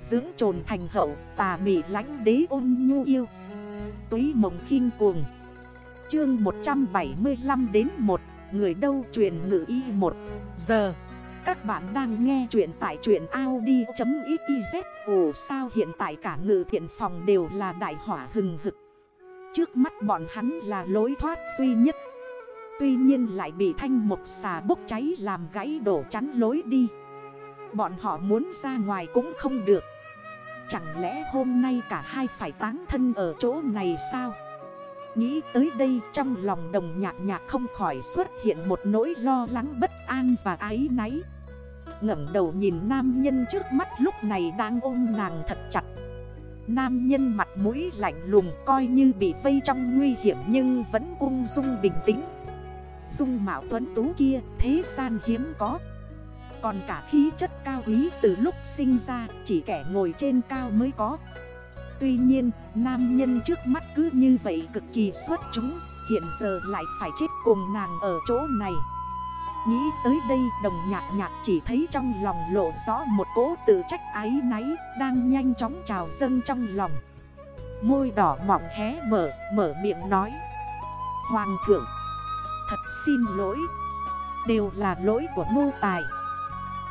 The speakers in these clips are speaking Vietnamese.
Dưỡng trồn thành hậu, tà mị lánh đế ôn nhu yêu. Túy mộng khinh cuồng. Chương 175 đến 1 Người đâu truyền ngữ y 1 giờ, Các bạn đang nghe chuyện tại truyện Audi.xyz Ồ, sao hiện tại cả ngự thiện phòng đều là đại hỏa hừng hực. Trước mắt bọn hắn là lối thoát duy nhất. Tuy nhiên lại bị thanh một xà bốc cháy làm gãy đổ chắn lối đi. Bọn họ muốn ra ngoài cũng không được. Chẳng lẽ hôm nay cả hai phải táng thân ở chỗ này sao? Nghĩ tới đây trong lòng đồng nhạc nhạc không khỏi xuất hiện một nỗi lo lắng bất an và ái náy. ngẩng đầu nhìn nam nhân trước mắt lúc này đang ôm nàng thật chặt. Nam nhân mặt mũi lạnh lùng coi như bị vây trong nguy hiểm nhưng vẫn ung dung bình tĩnh. Dung mạo tuấn tú kia thế gian hiếm có. Còn cả khí chất cao quý từ lúc sinh ra chỉ kẻ ngồi trên cao mới có. Tuy nhiên nam nhân trước mắt cứ như vậy cực kỳ xuất chúng Hiện giờ lại phải chết cùng nàng ở chỗ này. Nghĩ tới đây đồng nhạc nhạc chỉ thấy trong lòng lộ rõ một cỗ tự trách ái náy Đang nhanh chóng trào dâng trong lòng. Môi đỏ mỏng hé mở, mở miệng nói. Hoàng thượng Thật xin lỗi. Đều là lỗi của nô tài.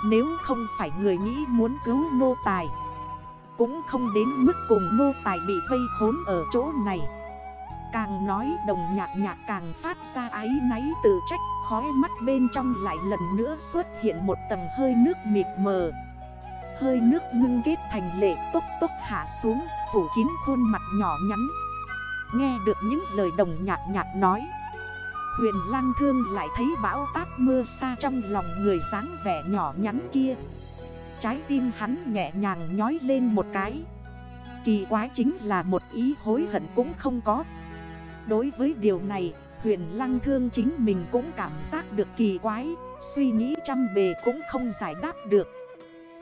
Nếu không phải người nghĩ muốn cứu nô tài, Cũng không đến mức cùng nô tài bị vây khốn ở chỗ này. Càng nói đồng nhạc nhạc càng phát ra ái náy tự trách, Khói mắt bên trong lại lần nữa xuất hiện một tầng hơi nước mịt mờ. Hơi nước ngưng kết thành lệ tốc tốc hạ xuống, Phủ kín khuôn mặt nhỏ nhắn. Nghe được những lời đồng nhạc nhạc nói Huyền lăng thương lại thấy bão táp mưa xa trong lòng người dáng vẻ nhỏ nhắn kia. Trái tim hắn nhẹ nhàng nhói lên một cái. Kỳ quái chính là một ý hối hận cũng không có. Đối với điều này, Huyền lăng thương chính mình cũng cảm giác được kỳ quái, Suy nghĩ trăm bề cũng không giải đáp được.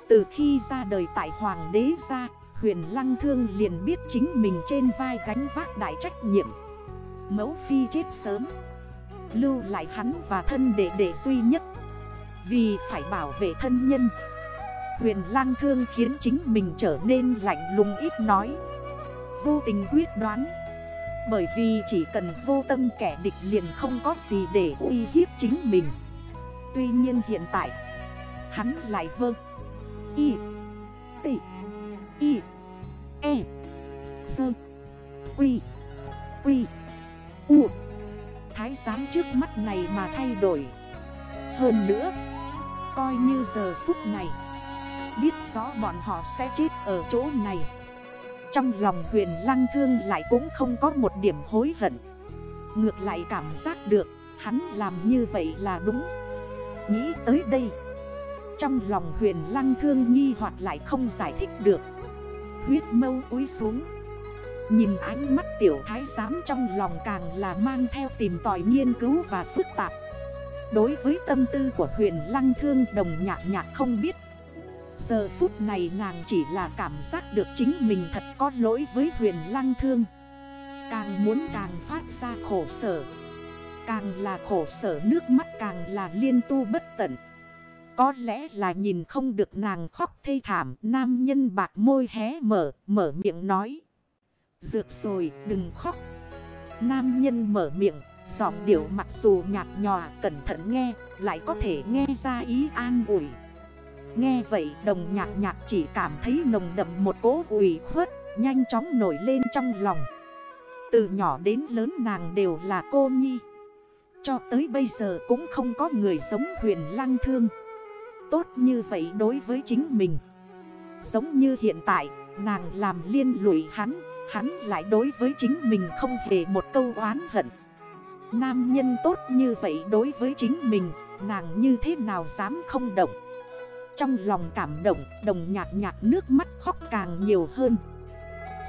Từ khi ra đời tại Hoàng đế ra Huyền lăng thương liền biết chính mình trên vai gánh vác đại trách nhiệm. Mẫu phi chết sớm. Lưu lại hắn và thân đệ đệ duy nhất. Vì phải bảo vệ thân nhân. Huyền lang thương khiến chính mình trở nên lạnh lùng ít nói. Vô tình quyết đoán. Bởi vì chỉ cần vô tâm kẻ địch liền không có gì để uy hiếp chính mình. Tuy nhiên hiện tại, Hắn lại vơ. Y. T. Y E. Sơ. Quy. Quy. U. Thái giám trước mắt này mà thay đổi. Hơn nữa, Coi như giờ phút này, Biết rõ bọn họ sẽ chết ở chỗ này. Trong lòng huyền lăng thương lại cũng không có một điểm hối hận. Ngược lại cảm giác được, Hắn làm như vậy là đúng. Nghĩ tới đây, Trong lòng huyền lăng thương nghi hoặc lại không giải thích được. Huyết mâu cúi xuống Nhìn ánh mắt tiểu thái giám trong lòng càng là mang theo tìm tòi nghiên cứu và phức tạp. Đối với tâm tư của huyền lăng thương đồng nhạc nhạc không biết. Giờ phút này nàng chỉ là cảm giác được chính mình thật có lỗi với huyền lăng thương. Càng muốn càng phát ra khổ sở. Càng là khổ sở nước mắt càng là liên tu bất tận. Có lẽ là nhìn không được nàng khóc thê thảm Nam nhân bạc môi hé mở, mở miệng nói. Dược rồi, đừng khóc. Nam nhân mở miệng, Giọng điệu mặc dù nhạt nhòa, cẩn thận nghe, Lại có thể nghe ra ý an ủi. Nghe vậy, đồng nhạc nhạc chỉ cảm thấy nồng đậm một cố ủy khuất, Nhanh chóng nổi lên trong lòng. Từ nhỏ đến lớn nàng đều là cô nhi. Cho tới bây giờ cũng không có người giống huyền lăng thương. Tốt như vậy đối với chính mình. Giống như hiện tại, nàng làm liên lụy hắn Hắn lại đối với chính mình không hề một câu oán hận. Nam nhân tốt như vậy đối với chính mình, Nàng như thế nào dám không động? Trong lòng cảm động, Đồng nhạc nhạc nước mắt khóc càng nhiều hơn.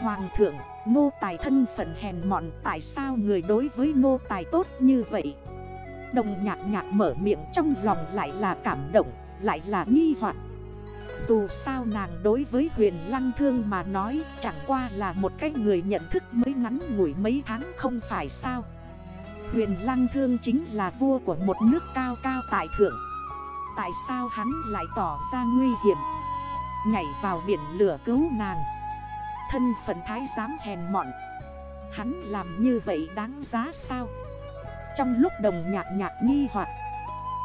Hoàng thượng Nô tài thân phận hèn mọn, Tại sao người đối với nô tài tốt như vậy? Đồng nhạc nhạc mở miệng trong lòng lại là cảm động, Lại là nghi hoặc dù sao nàng đối với huyền lăng thương mà nói, chẳng qua là một cái người nhận thức mới ngắn ngủi mấy tháng không phải sao. Huyền lăng thương chính là vua của một nước cao cao tại thượng. Tại sao hắn lại tỏ ra nguy hiểm? Nhảy vào biển lửa cứu nàng. Thân phận thái giám hèn mọn. Hắn làm như vậy đáng giá sao? Trong lúc đồng nhạc nhạc nghi hoặc,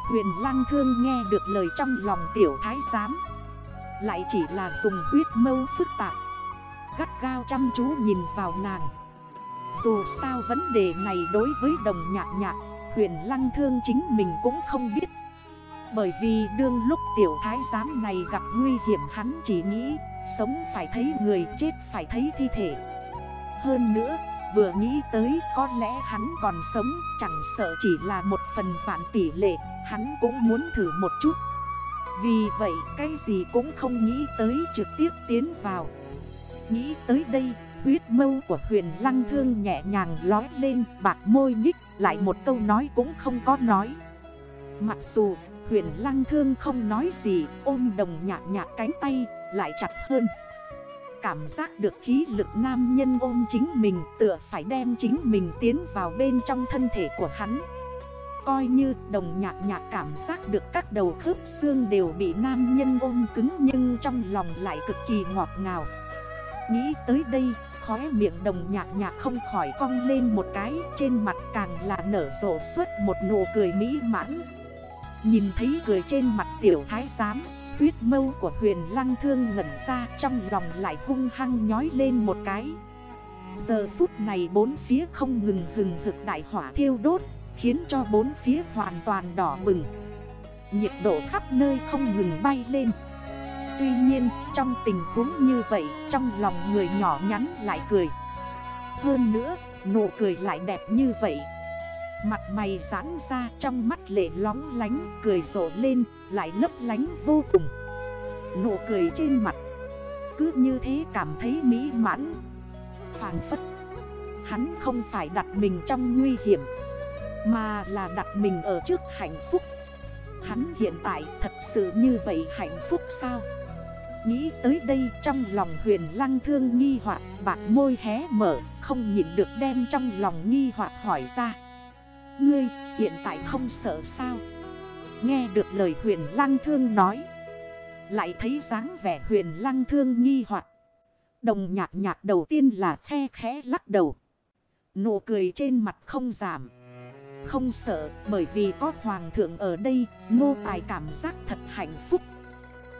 Huyền lăng thương nghe được lời trong lòng tiểu thái giám. Lại chỉ là dùng huyết mâu phức tạp. Gắt gao chăm chú nhìn vào nàng. Dù sao vấn đề này đối với đồng nhạc nhạc, Huyền lăng thương chính mình cũng không biết. Bởi vì đương lúc tiểu thái giám này gặp nguy hiểm hắn chỉ nghĩ, Sống phải thấy người, chết phải thấy thi thể. Hơn nữa, vừa nghĩ tới có lẽ hắn còn sống, Chẳng sợ chỉ là một phần vạn tỷ lệ, Hắn cũng muốn thử một chút. Vì vậy, cái gì cũng không nghĩ tới trực tiếp tiến vào. Nghĩ tới đây, Huyết mâu của huyền lăng thương nhẹ nhàng lói lên, Bạc môi nhích, lại một câu nói cũng không có nói. Mặc dù, huyền lăng thương không nói gì, Ôm đồng nhạc nhạc cánh tay, lại chặt hơn. Cảm giác được khí lực nam nhân ôm chính mình, Tựa phải đem chính mình tiến vào bên trong thân thể của hắn. Coi như đồng nhạc nhạc cảm giác được các đầu khớp xương đều bị nam nhân ôm cứng Nhưng trong lòng lại cực kỳ ngọt ngào. Nghĩ tới đây, khóe miệng đồng nhạc nhạc không khỏi cong lên một cái, Trên mặt càng là nở rộ suốt một nụ cười mỹ mãn. Nhìn thấy cười trên mặt tiểu thái giám Huyết mâu của huyền lăng thương ngẩn ra, Trong lòng lại hung hăng nhói lên một cái. Giờ phút này bốn phía không ngừng hừng hực đại hỏa thiêu đốt Khiến cho bốn phía hoàn toàn đỏ bừng. Nhiệt độ khắp nơi không ngừng bay lên. Tuy nhiên, trong tình huống như vậy, Trong lòng người nhỏ nhắn lại cười. Hơn nữa, nụ cười lại đẹp như vậy. Mặt mày giãn ra, trong mắt lệ lóng lánh, Cười rộ lên, lại lấp lánh vô cùng. Nụ cười trên mặt, Cứ như thế cảm thấy mỹ mãn. Phản phất, Hắn không phải đặt mình trong nguy hiểm. Mà là đặt mình ở trước hạnh phúc. Hắn hiện tại thật sự như vậy hạnh phúc sao? Nghĩ tới đây trong lòng huyền lăng thương nghi hoặc, Bạc môi hé mở, Không nhìn được đem trong lòng nghi hoặc hỏi ra. Ngươi hiện tại không sợ sao? Nghe được lời huyền lăng thương nói, Lại thấy dáng vẻ huyền lăng thương nghi hoặc. Đồng nhạc nhạc đầu tiên là khe khẽ lắc đầu. Nụ cười trên mặt không giảm. Không sợ, bởi vì có hoàng thượng ở đây Nô tài cảm giác thật hạnh phúc.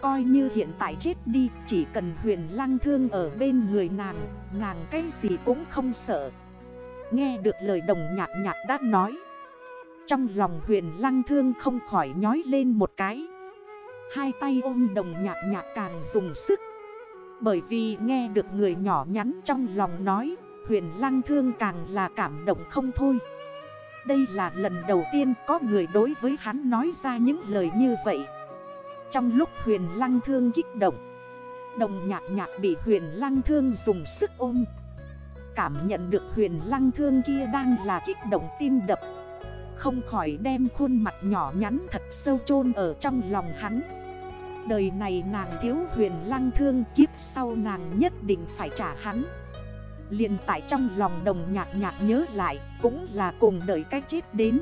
Coi như hiện tại chết đi, Chỉ cần huyền lăng thương ở bên người nàng Nàng cái gì cũng không sợ. Nghe được lời đồng nhạc nhạc đã nói. Trong lòng huyền lăng thương không khỏi nhói lên một cái. Hai tay ôm đồng nhạc nhạc càng dùng sức. Bởi vì nghe được người nhỏ nhắn trong lòng nói, Huyền lăng thương càng là cảm động không thôi. Đây là lần đầu tiên có người đối với hắn nói ra những lời như vậy. Trong lúc huyền lăng thương kích động, Đồng nhạc nhạc bị huyền lăng thương dùng sức ôm. Cảm nhận được huyền lăng thương kia đang là kích động tim đập. Không khỏi đem khuôn mặt nhỏ nhắn thật sâu chôn ở trong lòng hắn. Đời này nàng thiếu huyền lăng thương kiếp sau nàng nhất định phải trả hắn liền tại trong lòng đồng nhạc nhạc nhớ lại, Cũng là cùng đợi cách chết đến.